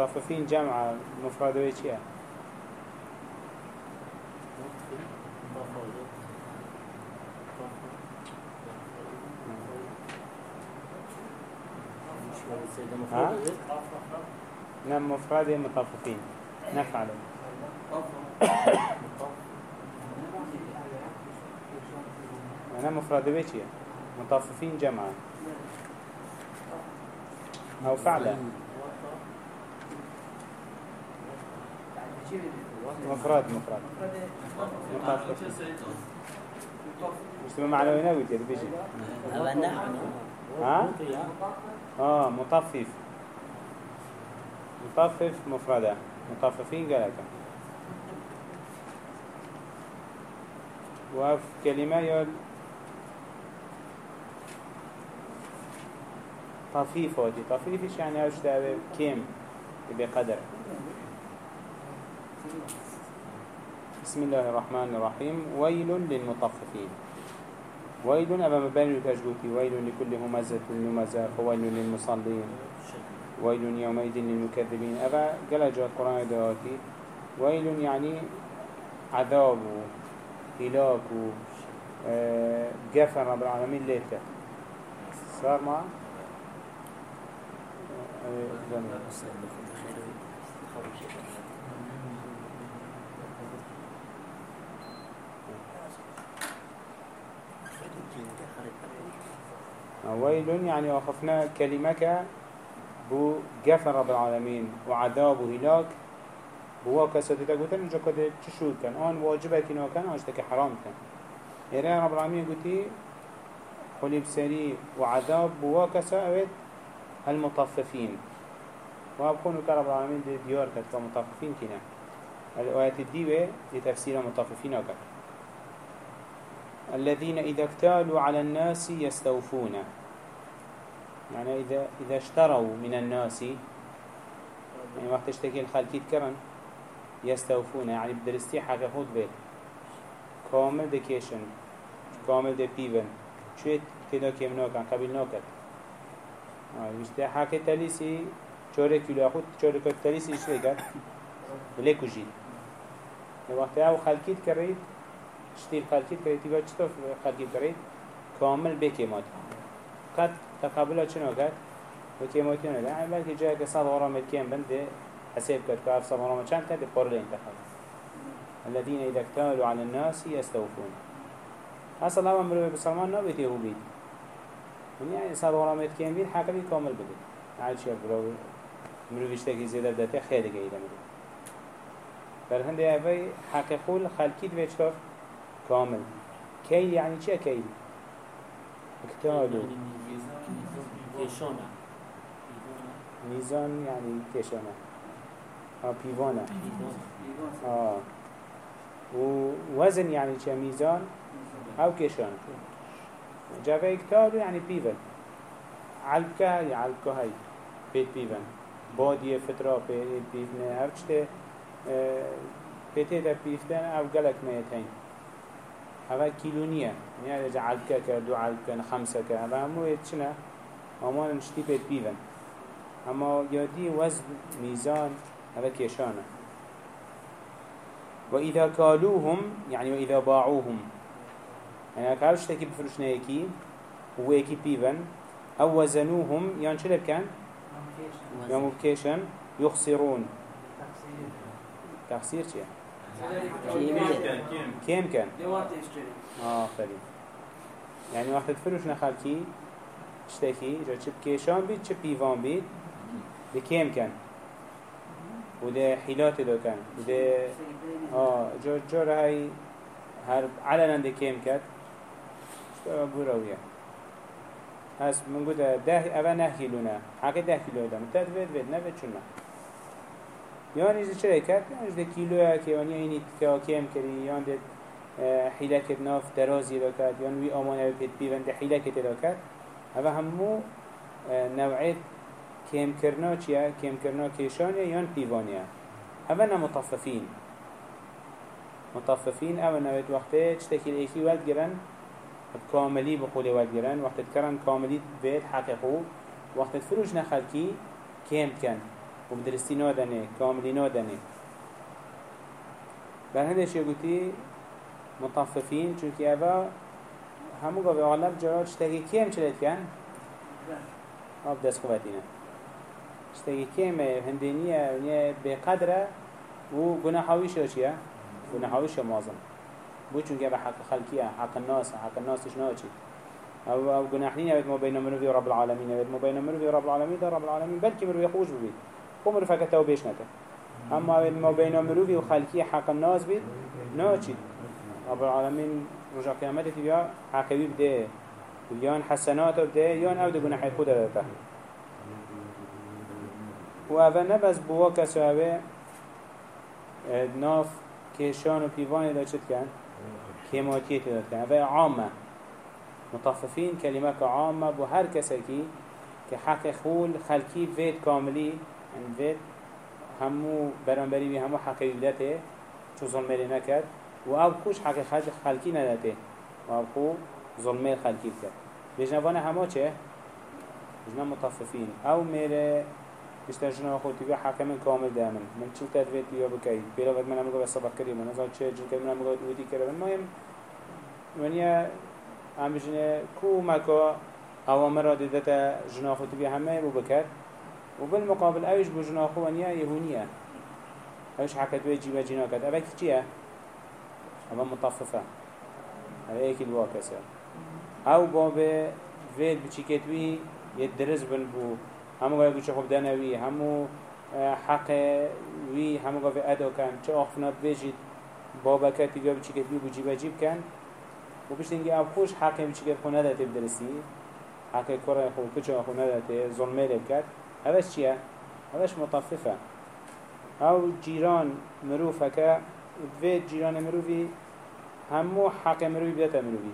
مطففين جمع مفرد ويشيا ها؟ نعم مفرد مطففين نفعل أنا مفرد بيتي مطففين جمعا أو فعلا. مفرد مفرد. مطففين مش معنى وين قلت يا بيجي ها؟ آه مطفف. مطفف مفردة. مطففين قالك. وف كلمة يال طفيف ودي طفيفش يعني أوش دابه كيم بقدر بسم الله الرحمن الرحيم. ويل للمطففين. ويل أبا مبين تجوتي ويل لكل همزة لمزة فويل للمصلين. ويل يومئذ للمكذبين. أبا قال جاء القرآن دواتي ويل يعني عذاب هلاك جفن آه، رب العالمين ليلك صار ما ويل يعني وخفنا كلمك بو جفن رب العالمين وعذاب وهلاك بوا كسد تقولن إنجا كده تشود كان. آن واجبه كنا كان آنش حرام كان. إيران رب العالمين قلتي خليب سري وعذاب بوا كسا المطففين. وابخونوا كرب العالمين دي ديار كت كمطففين كنا. الآيات الديوة لتفسير مطففين أكثر الذين إذا اكتالوا على الناس يستوفون. يعني إذا إذا اشتروا من الناس يعني وقت اشتكي الخلقيت كرن يستوفون يعني بدرستي حاجة خود بيت. كامل دكيشن كامل دي بيبن. شويت تدا كيم نوكن قبل نوكت. مشتي حاجة تليسي چوره كيلو أخود چوره كت تليسي إيش بيكت بليكو جيد وقت أو خلقيت كريت شتير خلقيت كريت يبقى چطور خلقيت كريت كامل بكيمات قد تقابلها چنو كت بكيماتي نده يعني بلكي جاي كصاد غرام الكيم بنده حساب كت كاف صاد غرام چند كت بقرل انتخاب الذين إذا اكتالوا على الناس يستوفون. أصلا ما مروي بسلمان نبيته هو بيت. يعني صاد غرام الكيم بيت حاكمي كامل بدي عاد برو مروي اشتكي زيادة بدته خير جيدة مروي فالهندي هاي حق خول خلقيت بيشتر كامل. كي يعني چه كي؟ اكتالو كيشانا ميزان يعني كيشانا آه بيوانا آه. ووزن يعني چه ميزان أو كيشان جاكا اكتالو يعني بيفن علبكه هاي علبكه هاي بيت بيفن بادية فترة بيت بيفن هرچته بيتي دا بيفتن أو قلق ميتين هذا كيلو نية يعني إذا علبكة كدو علبكة خمسة كه هذا همو يتشنا هما نشتي بيت بيفن اما يدي وزن ميزان هذا كيشانه وإذا كالوهم يعني وإذا باعوهم. يعني كاوش تكي بفروشنا يكي هو يكي بيفن أو وزنوهم يعني شلب كان يوم بكيشن يخسرون تخسير چيه كيم كان آه فريد يعني واحد فروش نخلكي شتێکی جا چ کێشان بید، چ پیوان بید، بیت بکێم کەن؟ بوده حیلاتی دکن بوده جا جا رای هر علنا دکیم کرد شتا برویه هست من گوده ده اوه نه کیلونه حقی ده کیلو دم تد وید وید نه بچون نه یعنی از چرا کرد؟ یعنی ده کیلوه که یعنی اینی که آکیم کری یعنی ده حیله که ناف درازی را کرد یعنی وی آمانه پید پیوند ده حیله که کرد هذا همو نوعية كيم كرنا كيم كرنا كيشانيا يان بيوانيا هذا مطففين مطففين أو نويت وقته تشتكي الايكي ولد جرن كاملي بقولي ولد جرن وقت تكرن كاملي بيت حقيقو وقت فروج نخلكي كيم كان وبدرستي نادنه كاملي نادنه بر هندش يقولي مطففين چونك اوه همو قوي اغلب جرات شتاقي كيم چلت كان؟ آب دست شتاقي كيم هندينية ونيا بقدره و گناحاوي شو چيه؟ گناحاوي شو مازم بو چونك اوه حق خلقية حق الناس حق الناس إيش ناچي أو أو يبد ما بين مروي ورب العالمين يبد ما بين مروي ورب العالمين ده رب العالمين بلكي مروي خوش ببيت خو مروي فكته وبيش نكه اما ما بين مروي وخلقية حق الناس بيت ناچي رب العالمين رجع قيامته بيا حكوي بده يان حسنات بده يان أو ده جناح خود ده و اول نبز بوا کسوه ناف کشان و چد کن؟ کماتیت داد کن. اول عامه. مطففين كلمة عامة بو هر كسكي كحق خول خلقي فيت كاملي يعني فيت همو برانبري بي همو حق يلدته چو ظلمه نكد و أو خوش حق خلقي ندته و أو خو ظلمه خلقي بكد بجنبانه همو چه؟ بجنب مطففين أو میره بیشتر جنا خود تیگه حکم کامل دامن من. چی تدویت بیا بکی بیلا وقت من امگو بس سبق کردیم من ازاد چه جن کردیم امگو دویدی کردم. مهم منیا هم بجنه کو مکا اوامر دیدتا جنا خود تیگه همه بو بکر. و بالمقابل اوش بو جنا خود ونیا یهونیه اوش حکت بی جیبه جنا کد اوه کی چیه؟ اوه مطففه اوه ایکی الواکسه او بابه وید بچی کتوی یه درز بن بو. همو گاهی گوشه خوب دنوی همو حق وی همو گاهی ادا کن. چه آخفنات بجید. بابا کتی گاهی بچی کت بی بو جیب کن. و بشت اینگه اب خوش حق بچی کت خونه داته بدرسی حق کره خوب کچه خونه داته ظلمه لب کرد. اوش چیه؟ اوش مطففه او جیران مروفه که وید جیران مروفی همو حق مروفی بیتا مروفی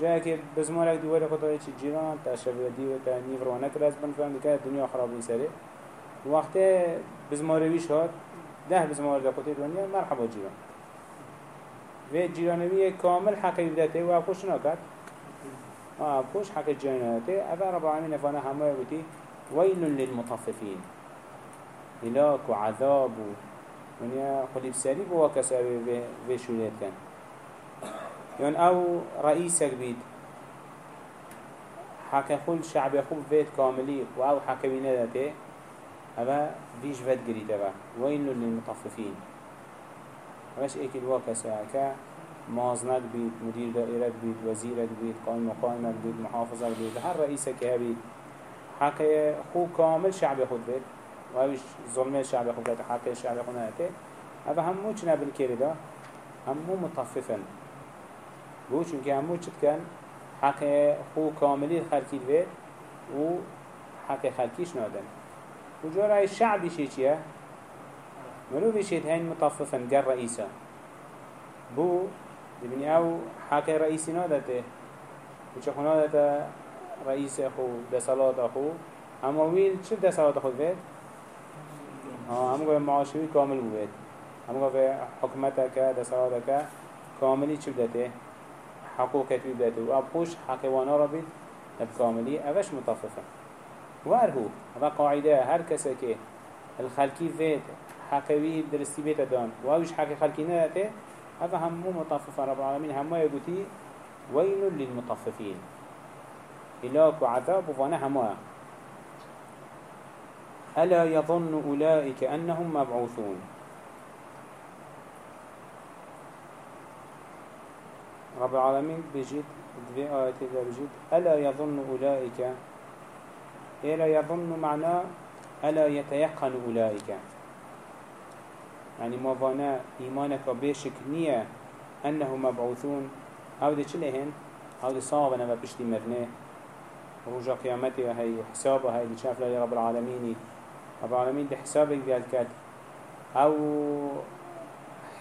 جایی که بزمارک دوباره خدا چی جیران تا شبیدی و تا نیو رو نکرد بند فهم خراب نیسره وقتی بزمارویش هات ده بزمار خودی دنیا مرحبا جیران. و جیرانوی کامل حقی بدته و افکوش نکرد افکوش حق جیرانویته اول رب العالمین افانه همه بودی ویل للمطففین. هلاك وعذاب ونيا خليب سري بوا كسابي في شوليت كان يون أو رئيسك بيت حكا خل شعب خوب فيت كاملي و أو حكوي ندته هذا بيش فت قريت هذا وين للمطففين هذاش ايك الواقع ساعة مازنك بيت مدير دائرة بيت وزيرك بيت قائم مقائمك بيت محافظك بيت هر رئيسك هبيت حكا خو كامل شعب خود بيت وهوش ظلم الشعب خود بيت حكا الشعب خود ندته هذا همو چنا بالكيردا همو مطففن بو چونکه همو چت کن حق خو کاملی خلقی دوید و حق خلقیش نادن و جورا شعبی شی چیه؟ منو بيشيت هين مطففا قال رئيسا بو دبني أو حق رئيسي نادته وچه خو نادته رئيس اخو دسالات اخو اما ويل چه دسالات اخو بيت؟ آه همو معاشوي كامل بيت همو حكمتك دسالاتك كاملي چه بدته؟ حقوق كتبي بيته وابخوش حقوانا ربيت بكاملي أفش مطففة وارهو هذا قاعدة هر كسكي الخلقي فيت حقوي درستي بيت دان وابش حقي خلقي ناته هذا همو مطففة رب العالمين همو يقولي ويل للمطففين إلاك وعذاب وفانا همو ألا يظن أولئك أنهم مبعوثون؟ رب العالمين بجد في آيات بجد. ألا يظن أولئك؟ ألا يظن معناه ألا يتيقن أولئك؟ يعني ما فانا إيمانك بيشك نية أنه مبعوثون؟ أو دي چلهن أو دي صابنا بشتي مرنه رجع قيامتي وهي حسابه هاي دي شاف رب العالمين رب العالمين دي حسابك دي الكات أو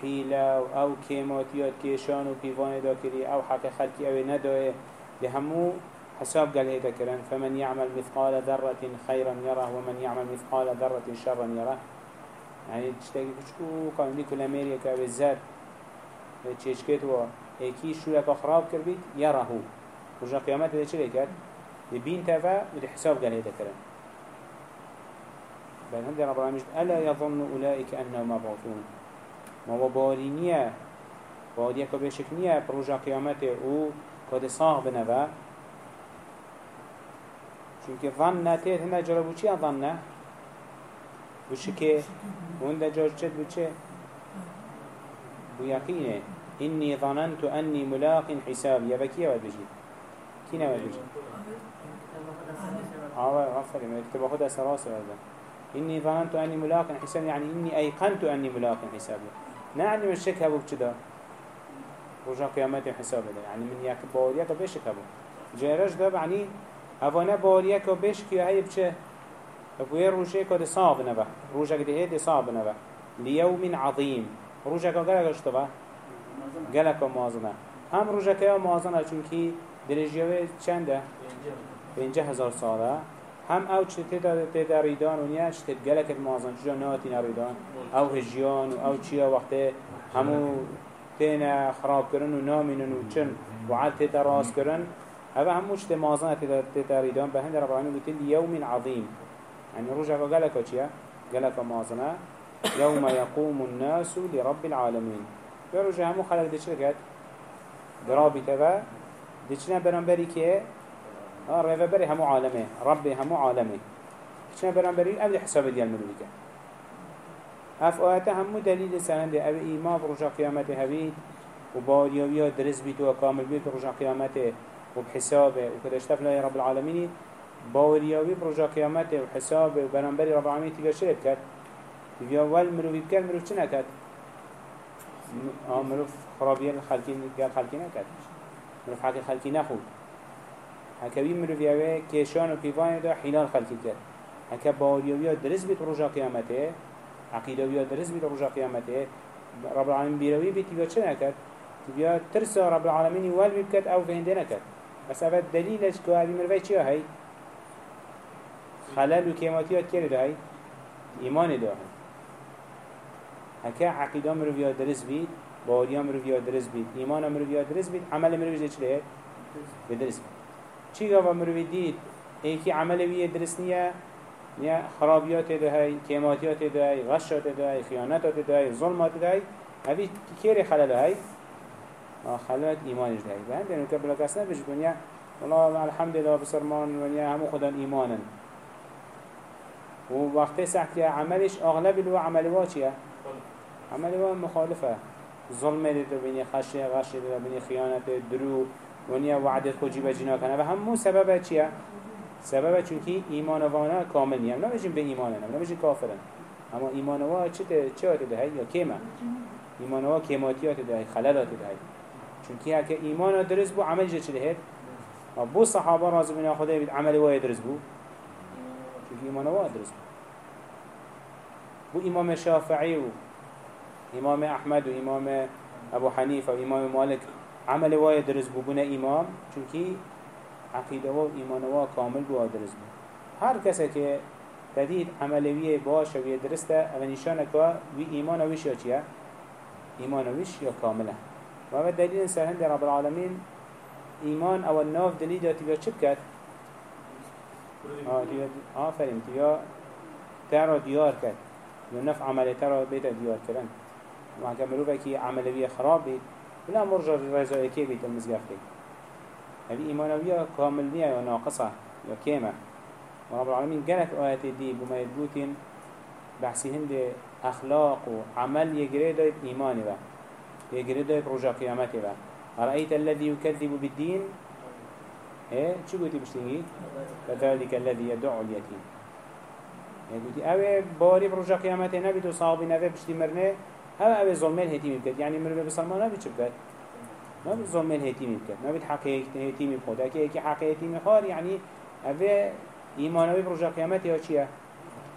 حیله أو کیماتیات کیشان و پیوان دا کری أو حق خلقی أو نداره لهمو حساب قال هيدا كرن فمن يعمل مثقال ذرة خيرا يره ومن يعمل مثقال ذرة شرا يره يعني تشتاقي كشكو قال لي كل أمريكا بالذات تشيشكت و ايكي شو لك خراب كربيت يره وجا قيامات هذا شو لكت لبين تفا ودي حساب قال هيدا كرن بل هندي رب العالمين ألا يظن أولئك أنهم مبعوثون؟ ما هو بارينية بارينية كبشكنية بروجا قيامته و كده صاغ بنبا چونك ظن تيت هنا جربو چي ظن وشكي وهنده جاج چد بو چه بو يقينه إني ظننت أني ملاق حساب. يا بكي ود بجي كينا ود بجي آه غفر ما يكتب خد اسراس هذا إني ظننت أني ملاق حساب يعني إني أيقنت أني ملاق حساب نعني من الشك هبو بكذا رجع قيامات حساب ده يعني من يك باوريا كبيش كبو جيرش ده يعني هوانا باوريا كبيش كي هاي بچه أبوي روجه كده صعب نبا روجه كده هدي صعب نبا ليوم عظيم روجه كده اشتبه گلک موازنه هم روژه که موازنه چونکی درجیوه چنده؟ پینجه هزار ساله. هم أو چه تیدا ریدان و نیا چه تید گلک چجا ناتی نریدان أو هجیان و أو چیا وقتی همو تینا خراب کرن و نامینن و چن و عاد تیدا راست کرن. هذا همو چه موازنه تیدا ریدان به هند رب العالمین یوم عظیم. يعني روجه گلک چیا؟ گلک موازنه يوم يقوم الناس لرب العالمين بروجه همو خلق؟ درابی تبا چنه برانبری که رفا بری همو عالمه رب همو عالمه چنه برانبری أو ده حساب ملوی که اف آیت همو دلیل سنده أو ایمان بروجه قیامت هبید و باریاوی درس بید و کامل بید بروجه قیامت و بحسابه و کدشتف لای رب العالمینی باوریاوی بروجه قیامت و حسابه و برانبری رب العالمین تیگه شرب کرد تیگه اول بکر مروی چه نکرد آه مروف خرابية الخلقي قال خلقي نكد مروف حكي خلقي نخود هكوي مروف يوه كيشان و كيفان دا حلال خلقي كد هكا باوريوية درس بيت رجا قيامته عقيدوية درس بيت رجا قيامته رب العالمين بيروي بيت يبا چه نكد تبيا ترسى رب العالمين وال بيبكت أو فهنده نكد بس اوه دليلش كو هذه مروفي چيه هاي خلال و كيماتيات كيرد هاي ايمان ده هاي هكا عقيدة مروفيا درس بيت باوريا مروفيا درس بيت إيمان مروفيا درس بيت عمل مروفيا چه ليه؟ بدرس بيت چی گفت مروی دید ایکی عمل وی درست نیه. نیه. خرابیات دهی کماتیات دهی غشات دهی خیانتات دهی ظلمات دهی. اوی کیر خلل های خلل ایمانش دهی. بهم دینو که بلا کس نبیش دنیا الحمد لله بسرمان ونیا همو خدا ایمانن. و وقتی سحتی عملش اغلب الو عمل وا چیه؟ عمل وا مخالفه. ظلم دیده بینی خشه غشه دیده بینی خیانت درو ونیا وعدت خود جیب جنا کنه. و همون سبب چیه؟ سبب چونکی ایمان وانا کامل نیم نمیشیم به ایمان نم نمیشیم کافرن اما ایمان وا چه چه ده یا کیما ایمان وا کیماتیات ده خلالات ده چونکی اگه ایمان درست بو عمل چه ده بو صحابه راضی بنا خدا بید عمل وا درست بو. چونکی ایمان وا درست بو. بو امام شافعی و امام احمد و امام ابو حنیفه و امام مالک. عمل وای درز ببونه امام چونکی عقیده و ایمان و کامل بوا درز بود هر کسی که تدید عملویه باش و درسته أو نشانه که وی ایمان ویش یا چیه؟ ایمان ویش یا کامله و اول دلیل سرهند رب العالمین ایمان أو ناف دلیل داتی بیا چه بکد؟ آفرین تیا تر دیار کرد یا نف عمل تر بیت دیار کردن وهكا مروفا كي عملوية خراب بيت ولا مرجع رزائكي بيت المزقفتي هذه إيمانوية كاملية يا ناقصة يا كيمة. ورب العالمين قالت آيات دي بما يدبوتين بحثي هند أخلاق وعمل يجري دايت إيماني با. يجري دايت رجع قيامتي با. أرأيت الذي يكذب بالدين؟ إيه؟ شو قلتي بشتيني؟ فذلك الذي يدعو اليتيم. يعني قلتي اوه باري برجع قيامتي نبي تو صحابي نبي بشتي هوا او ظلمه الهتيمي یعنی مرد به بسلمان نبي چه بكت نبي ظلمه الهتيمي بكت نبي حق الهتيمي بخود اكي اكي حق الهتيمي خار يعني او ايمان او برجا قيامته او چيه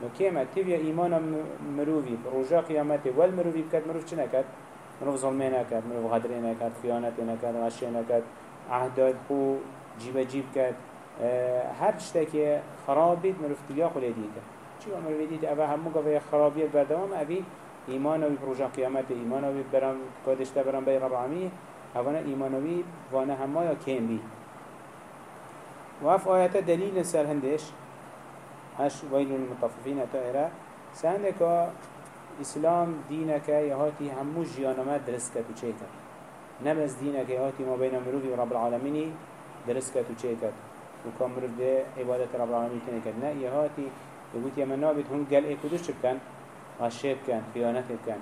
مكيمة ایمان ايمان مروفي برجا قيامته والمروفي بكت مروف چه نکرد، مروف ظلمه نکرد، مروف غدره نکرد، خیانت نکرد، غشه نکرد، عهدات خو جیب جیب کرد، هر چتاكي خراب بيت مروف خلیدی کرد چی عمر بدید اوه همو گوه خرابیت بردوام اوی ایمانوی پروژه قیامت ایمانوی برام کادشته برام بی رب العالمین. هوانا ایمانوی وأنا همه یا کم بی و اف آیت دلیل سر هندش هش ويل المطففين تائرة سهندك اسلام دينك يهاتي همو جيانما درس كتو چه كت نبس دينك يهاتي ما بين مروفي ورب العالمين درس كتو چه كت وكان مروف ده عبادة رب العالمين تنه كت نا يهاتي يقول يا منابت هم قال إيه كدوش بكن غشيب كان خيانت كان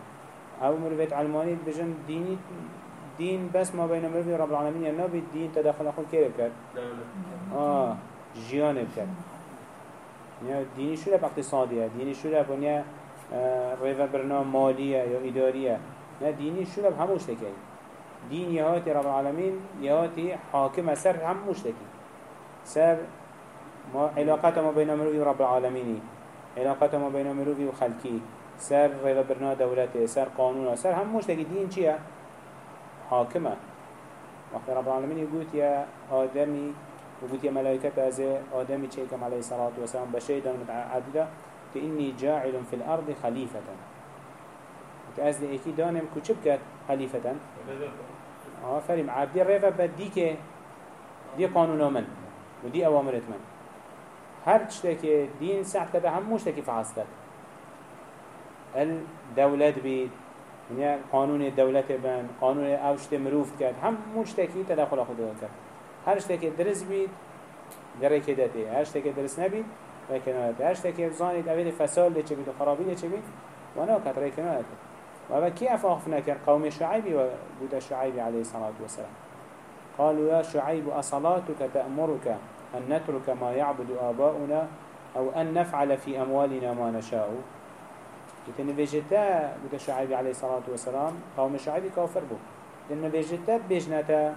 أو مروفت علماني بجن ديني دين بس ما بين مروفي ورب العالمين يا نابي الدين تدخل اخو كيف كت آه جيان بكت يعني ديني شو لب اقتصادية ديني شو لب ونيا ريفا برنامج مالية يا إدارية نه ديني شو لب هموش تكي دين يهاتي رب العالمين يهاتي حاكم سر هموش تكي سر ما علاقة ما بين مروي ورب العالمين علاقة ما بين مروي وخلقي سر ريفا برنامج دولته سر قانون سر هموش تكي دين چيه حاكمة وقت رب العالمين يقول يا آدمي وقلت يا ملائكة أزي آدمي تشيكم عليه الصلاة والسلام بشيدا متعددة إني جاعل في الأرض خليفة كأزل إيكي دانم كتشب كات خليفة آه فريم عبدي الريفة بديك دي قانون من ودي أوامرت من. هر تشتكي دين ساعت كده هم مشتكي فحصتك الدولة بيت يعني قانون الدولة بان قانون اوشت مروفت كات هم مشتكي تدخل خود كات هر اشتكي درس بيت گره کدته هر اشتكي درس نبيت رکنایت هر اشتكي زانید اول فساد لچه بید و خرابی لچه بید و ناکت رکنایت و اول کی قوم شعیبی و بود شعیبی علیه والسلام قالوا يا شعيب أصلاتك تأمرك أن نترك ما يعبد آباؤنا أو أن نفعل في أموالنا ما نشاء. لأن فيجتا بود شعيب عليه الصلاة والسلام قوم شعيب كافر بو لأن فيجتا بيجنتا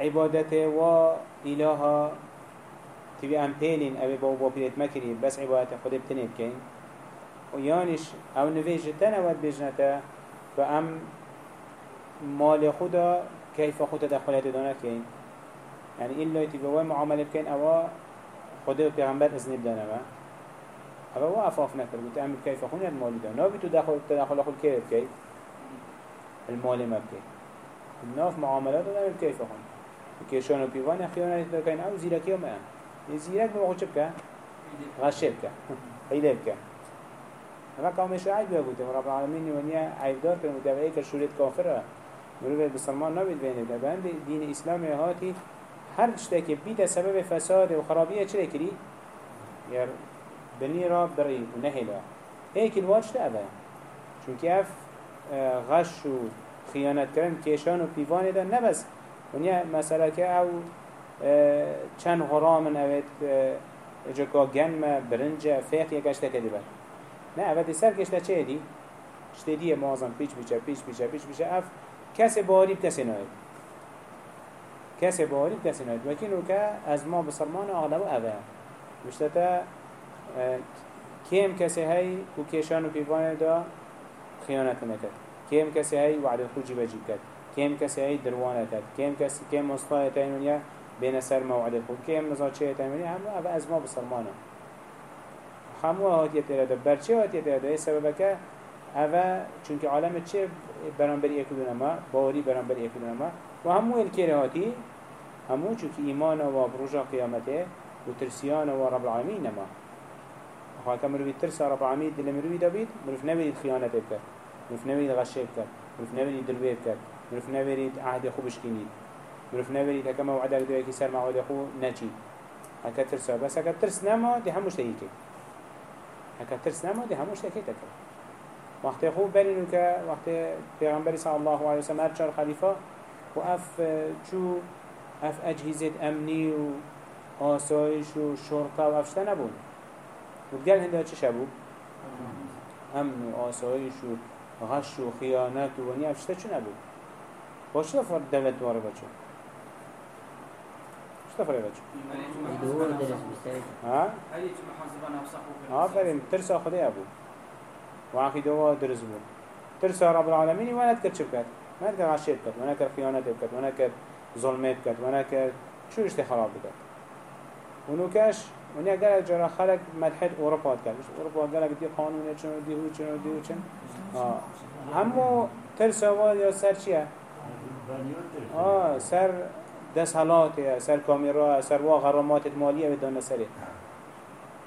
عبادته وإلها تبي أم بيلين أبي بابا بيت مكري بس عبادته خود بتنيت كين ويانش أو نفيجتا نود بيجنتا فأم مال خدا كيف خدا دخلت دانا كين يعني إلا تبي معاملة كين أو خدا بيغمبر إذن بدنا ما هذا هو أفاف نكر قلت أعمل كيف أخوني المال ده نابي تدخل تدخل أخو كيف كيف المال ما بكي الناف معاملات ده أعمل كيف أخوني كيشان وبيوان خيانة تكين أو زيرك يوم أم زيرك بما خوش بك غشب بك حيلة بك هذا قوم شعيب يقول رب العالمين ونيا عيب دار كان متابعي كشورة كافرة مروه بسلمان نبيد بينه ده بند دين إسلام هاتي هر شتاك بيت سبب فساد وخرابية چرا كري بني را بري ونهلا هيك الواج تأبا چونك اف غش و خيانت كرن كيشان و بيوان ده نبس ونیا مسئله که او اه، چند غرامن اوید جکا گنم برنج فیق یکش تکدی بر نه اوید سر کشته چه دی؟ شته دیه مازن پیچ بیچه پیچ بیچه پیچ بیچه اف کسی باریب کسی ناید کسی باریب کسی ناید وکینو که از ما بسرمان اغلب اوه. مشتتا كيم كسي هاي وكيشان وبيبان دا خيانة نكت كيم كسي هاي وعد الخوجي بجيب كت كيم كسي هاي دروانة كت كيم كسي كيم مصطاية تايمونيا بين سر موعد الخوج كيم نزاچه تايمونيا هم أبا أزما بسرمانا خمو هات يترادا برچه هات يترادا إيه سببك أبا چونك عالم چه برانبر يكدون ما باوري برانبر يكدون ما وهمو الكير هاتي همو چونك إيمانا وبرجا قيامته وترسيانا ورب العالمين نما خواهد که مروی ترس رب العالمین دل مروی دابید مروف نبرید خیانت بکرد مروف نبرید غشه بکرد مروف نبرید دلوی بکرد مروف نبرید عهد خوبش کنید مروف نبرید هکا موعده دوی که سر موعده خو نچید هکا ترس بس هکا ترس نما دی هموش تهیکه هکا ترس نما دی هموش تهیکه تکر وقتی خوب برینو که وقتی پیغمبری صلی الله علیه وسلم هر خلیفه و اف چو اف اجهزه امنی و آسایش و شرطه و افشته نبود. وتقال هنده چه شبو؟ امن و آسایش و غش و خیانت و ونی افشته چه نبود؟ با چه دفعه دولت دواره بچه؟ چه دفعه بچه؟ ها؟ ها فریم ترسا خده ابو وعقی دوا درز بود ترسا رب العالمینی وأنا کرد چه بکرد؟ وأنا کرد غشیت کرد وأنا کرد خیانت کرد وأنا کرد ظلمت کرد وأنا کرد شو اشتی خراب بکرد ونو کش ونیا گل جرا خلق ملحد اروپا کرد. اروپا گل دی قانون چون دی هو چون دی هو چون همو ترس آوال یا سر چیه؟ آه سر دست حالات سر کامیرا سر وا غرامات مالی و دان سره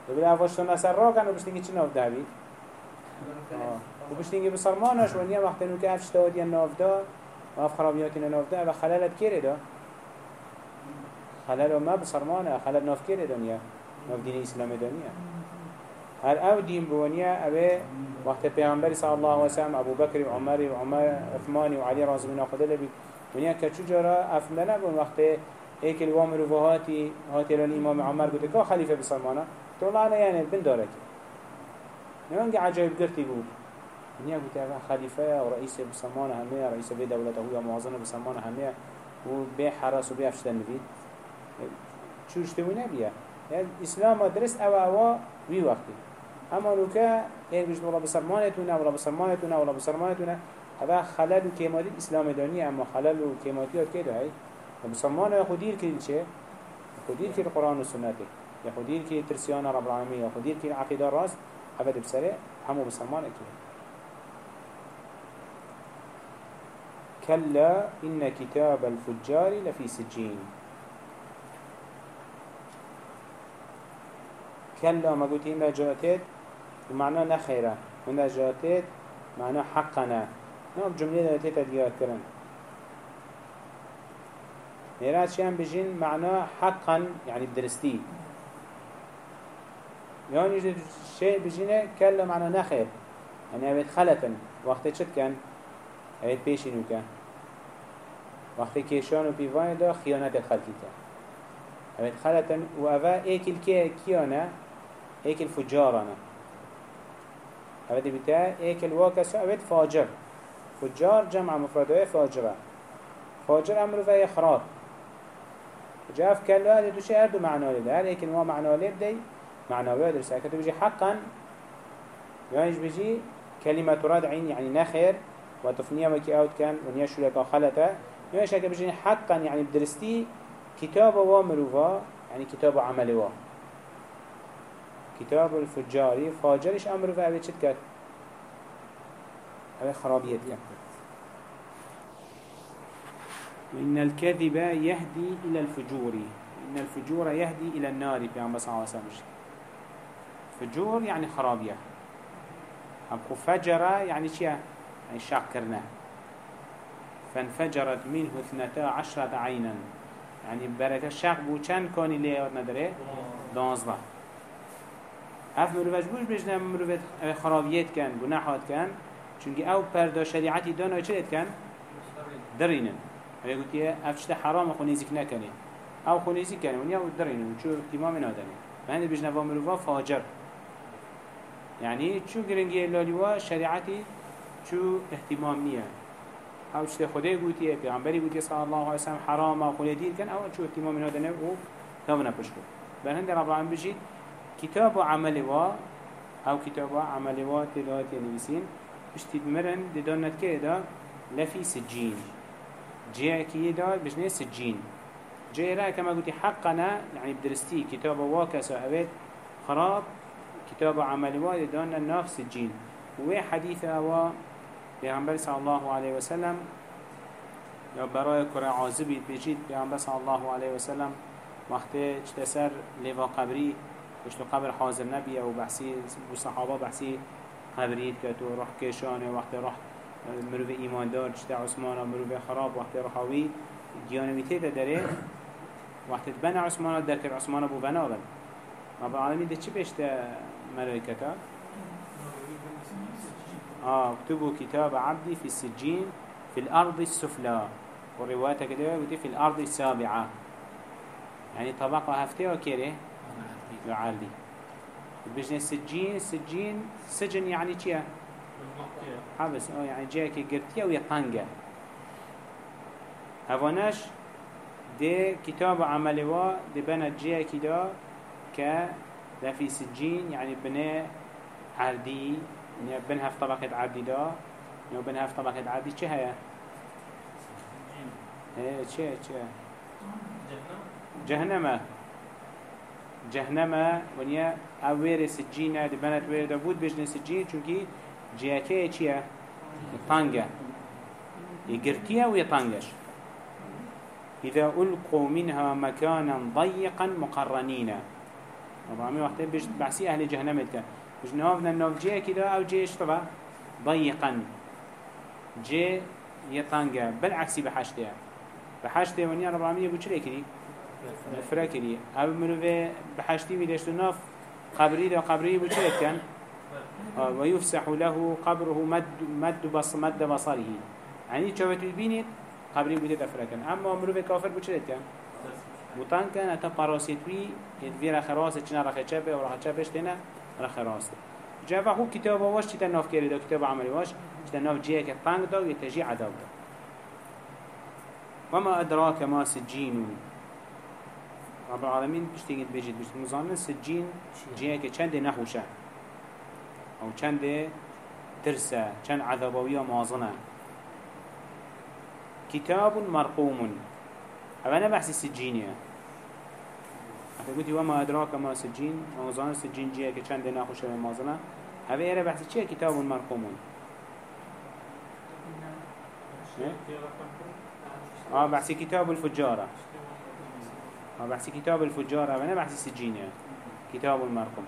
ببین اواشتون اثر را کن و بشتینگی چی ناف ده بید و بشتینگی بسرمانش و نیا وقتی نو که افش دادی ناف دا و اف خرابیاتی ناف دا و خلالت کره دا؟ خلال ما بسرمانه خلال ناف کره دنیا؟ ناف دین اسلام دنیا. هر آو دين بونيا أبي وقت پیغمبر صلى الله عليه وسلم أبو بكر وعمر وعمر عثمان وعلي رضي الله عنه بي ونيا كتشو جرا بون وقت هيك الوامر وهاتي هاتي لون إمام عمر قلت كا خليفة بسلمانة تقول أنا يعني بن دارك نمان عجائب قرتي بو. ونيا قلت أبا خليفة ورئيس بسلمانة همية رئيس بي دولته هو معظم بسلمانة همية وبي حرس وبي أفشتن نفيد شو اشتوي نبيه يعني إسلام درس أو أو وي وقتي أما نوكا هيك بيجد والله بسرمانتونا ولا بسرمانتونا ولا بسرمانتونا هذا خلل وكيماتي الإسلام دانية أما خلل وكيماتيات كده هاي. بسرمانة يخدير كل شيء يخدير كل القرآن والسنة يخدير كل ترسيان رب العالمين يخدير كل عقيدة الرأس أبدا بسرع همو بسرمانة كده. كلا إن كتاب الفجار لفي سجين. كلا ما قلت إن جاتت بمعنى نخيرة من جاتت معنى حقنا. نعم جملة تيتا ديار كرن. نيرات شيئا بجين معنى حقا يعني بدرستي. يعني يوجد شيء بجينه كلا معنى نخير يعني أبيت خلطا وقت شد كان؟ أبيت بيشينو كان. وقت كيشان وبيفان دا خيانة الخلقي كان. أبيت خلطا وأفا ايكل كي كيانا؟ ايكل فجارنا هذا بتاع ايك الواكس أبد فاجر. فجار جمع مفرده فاجرة. فاجر أمر فهي خراب جاف كلا هذا دو شيء دو معنى لده هل ايك الوا معنى لده معنى ويا درسا كتب بيجي حقا. يعني بيجي كلمة ردع يعني نخير وتفنية مكي اوت كان ونيا شو لك خلطة. يعني شكل بيجي حقا يعني بدرستي كتاب وامروفا يعني كتاب عمل كتاب الفجاري فاجرش أمر في أبي شد كات أبي خرابية دي وإن الكذب يهدي إلى الفجور. إن الفجور يهدي إلى النار صلى الله عليه فجور يعني خرابية أبقى فجر يعني شيء يعني شاكرنا فانفجرت منه اثنتا عشرة عينا. يعني بركة الشاق بو چند كوني ليه ندره؟ دانزده اف مروفش بوش بجنه مروفت خرابیت کن گناحات کن چونکه أو پردا شریعتی دانا چه کن؟ درینن. اوه گوتیه افشت حرام خو نزیک نکنه أو خو نزیک کنه ونیا درینن چو احتمام نادنه من بجنه و مروفا فاجر. يعني چو گرنگی لالیوا شریعتی چو احتمام نیه. أو چه خدای گوتیه پیغمبری گوتیه صلی الله علیه وسلم حرام و خلی دیر کن أو چو احتمام نادنه و تاونه پشکو. برهند رب العالمین بجید كتاب عمل وا أو كتاب عمل وا تلوات ينبسين بشتيد مرن دانت كده لفي سجين. جاء كي دا بجنه سجين. جاء رأى كما قلت حقنا يعني بدرستي كتاب واكسا أبيت خراب كتاب عمل وا دان الناف سجين. وي حديث أوا بيغمبر صلى الله عليه وسلم. يا براي كرة عازبي بيجيد بيغمبر صلى الله عليه وسلم. وقت اجتسر لفا قبري. وش تو قبر حاضر نبی و بحثی و صحابه بحثی قبریت که تو روح کشانه وقت روح مروف ایماندار جتا عثمان مروف خراب وقت روحاوی دیانویته ده داره وقت بنا عثمان در کر عثمان ابو بنا بل رب العالمین ده چی بشت ملائکتا آه اكتبوا كتاب عبدي في السجين في الأرض السفلى ورواية كده في الأرض السابعة. يعني طبقة هفته وكيره لعالي بجنة سجين سجين سجن يعني چيه حبس آه يعني جاي كي قرتيا ويا طنقة هفاناش دي كتاب عملي وا دي بنا جاي كده ك في سجين يعني بنا عردي يعني بنها في طبقة عردي دا يعني بنها في طبقة عردي چه هيا؟ إيه چه چه جهنم. جهنم. جهنم ونیا اویر سجینه دی بنت ویر دا بود بجن سجین چونکی جیاکه چیه؟ طنگه یگرتیه و یطنگش إذا ألقوا منها مكانا ضيقا مقرنين طبعا وقت بيش بحسي أهل جهنم كان بيش نوافنا النوف جيه كده أو جيه اشتبه ضيقا جي يطانجا بالعكس بحشته بحشته ونيا رب العالمين يقول شلي كري مفرا كري أو منو بحشتي بيدشتو نوف قبري ده قبري بوشلي كان آه، ويفسح له قبره مد مد بص مد بصره يعني شوفت البينت قبري بوده تفركن اما مروف كافر بوشلي كان بوتان كان اتا قراسيتوي الفيرا خراسه چنا رخ چپه و رخ چپش تنا رخ راسته جابا هو كتاب واش چتا ناف كيري دو كتاب عملي واش چتا ناف جيه که طنگ دو يتجي عذاب دو وما أدراك ما سجين رب العالمين بشتيجد بيجد بشت مزامن سجين جيه که چند نخوشه أو چند ترسه چند عذابوية مازنه كتاب مرقوم أنا بحث السجينية قلت وما أدراك ما سجين ومزان السجين جيه كچند ناخوش من مازنة هذا إيرا بحث چيه كتاب مرقوم آه بحث كتاب الفجارة. آه بحث كتاب الفجارة أنا بحث السجينية كتاب المرقوم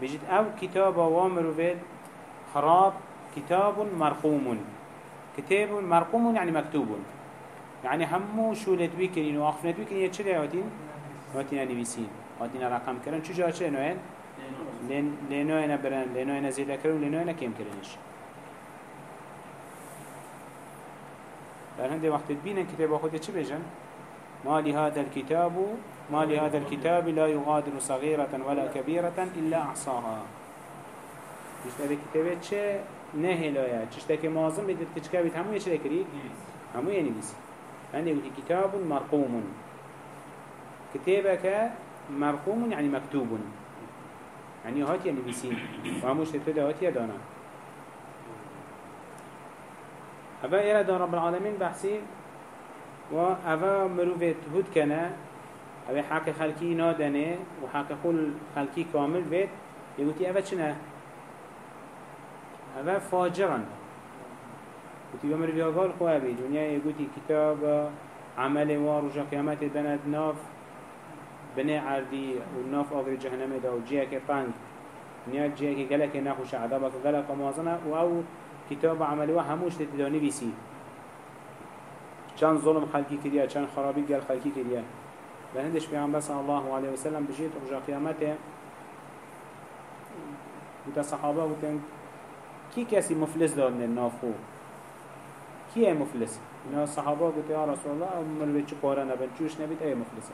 بيجد أو كتاب وامر بيت خراب كتاب مرقوم. كتاب مرقوم يعني مكتوب. يعني همو شولت بيكرين وأخفنت بيكرين يتشري هاتين هاتين نبيسين هاتين رقم كرن شو جاء شيء نوين لين لينوين برن لينوين زيادة كرن لينوين كم كرنش لأن وقت بين كتاب أخذ چه بيجن ما لهذا الكتاب ما لهذا الكتاب لا يغادر صغيرة ولا كبيرة إلا أحصاها مش هذا كتابه چه؟ نهلايا تشتكي معظم بدت تشكابت همو يش ذكري همو بس يعني يقول كتاب مرقوم. كتابك مرقوم يعني مكتوب. يعني هات يعني بسين وهموش تتدى هات يدانا أبا دار رب العالمين بحثي وأبا مروفت هود كنا أبا حق خلقي نادنه وحق خل خلقي كامل بيت يقول أبا چنه هذا فاجرا وتي بمر قال خواه بي دنيا يقولي كتاب عمل ورجع قيامات بنات ناف بني عردي والناف آغر جهنم دا وجيه كفانك دنيا جيه كغلق ناخوش عذابك غلق موازنة وأو كتاب عمل وهموش تتداني بيسي چند ظلم خلقی کردیا چند خرابی گل خلقی کردیا و هندش پیغمبر صلی الله علیه و سلم بجید رجا قیامته و صحابه و كي كسي مفلس النافو كي اي مفلس؟ إنه الصحابة قلت يا رسول الله من بيتش قارا نبن چوش نبيت أي مفلس.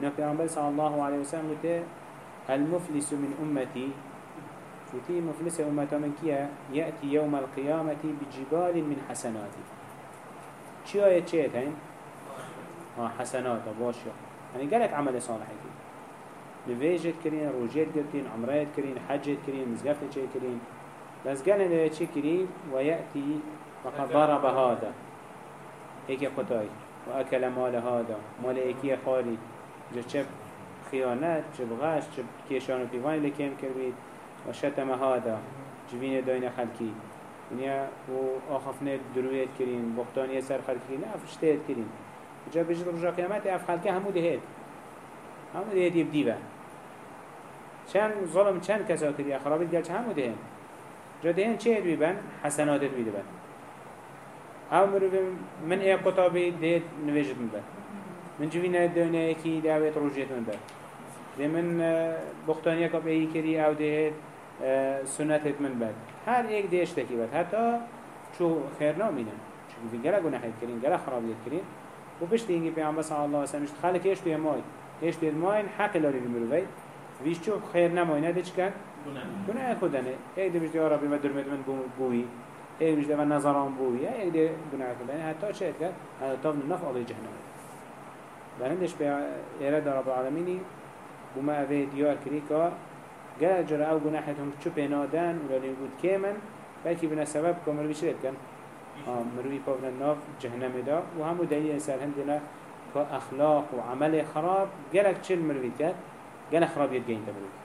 إنه پیغمبر صلى الله عليه وسلم قلت المفلس من أمتي وتي مفلس أمتا من كيا يأتي يوم القيامة بجبال من حسناتي چي آية چيت هين؟ آه حسنات باشا يعني قالك عمل صالح كي نفيجت كرين روجيت كرين عمرات كرين حجت كرين مزقفت كرين بس قال له چه كري ويأتي وقد ضرب هذا. هيك قطاي وأكل مال هذا. مال ايكي خالي جا چه خيانات چه بغاش چه كيشان و بيوان لكيم كربيت وشتم هذا. جبين داين خلقي نیا و آخفنه درویت کرین بختانی سر خلقی کرین افشتهت کرین جا بجد رجا قیامت اف خلقی همو دهید. همو دهید یب دیوه. چند ظلم چند کسا کردی؟ اخرابیت گرچه همو دهید. جا دهید چه ادوی حسنات حسناتت بیده بن او مروی من ای قطابی دهید نویجد من بن من جوینه دونه ایکی دعویت رجیت من بن ده من بختانی کب ای کری او دهید. سنتت من بن هر ایک دیش تکی بد. حتی چو خیر نامینن چون في گله گناه کرین گله خرابیت کرین. و بشت اینگی پیامبر صلی الله علیه و سلم خلق ایش توی مای ایش توی مای حق لاری بمروی ویش چو خیر نماینه دچ کن گناه. خودنه. یک دی بجتی آرابی ما درمت من بوی یک بجتی من نظران بوی یک دی گناه خودنه. حتی چه کرد؟ حتی تابن نف آلی جهنم. برندش به ایراد رب العالمینی. بما اوه دیار کری که جرا أو گناحتهم چو پینادن ولی بود کمن بلکه بنا سبب که مروی شرد کن مروی پاون ناف جهنم دا. و همو دلیل سر هندنا که أخلاق و عمل خراب گلک چل مروی کرد گل خرابیت گین تمروی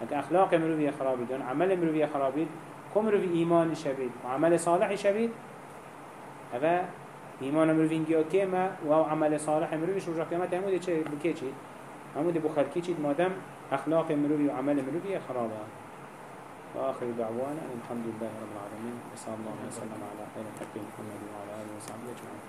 هك أخلاق مروي خرابي دون عمل مروي خرابي كم مروي إيمان شبيد وعمل صالح شبيد؟ هذا إيمان مروفين جيا كيما؟ وهو عمل صالح مروفي شو رجع كيما همو دي چه بكي چي همو أخلاق مروري وعمل مروري خرابة. وآخر دعوانا الحمد لله رب العالمين. وصلى الله وسلم على خير خلق محمد وعلى آله وصحبه أجمعين.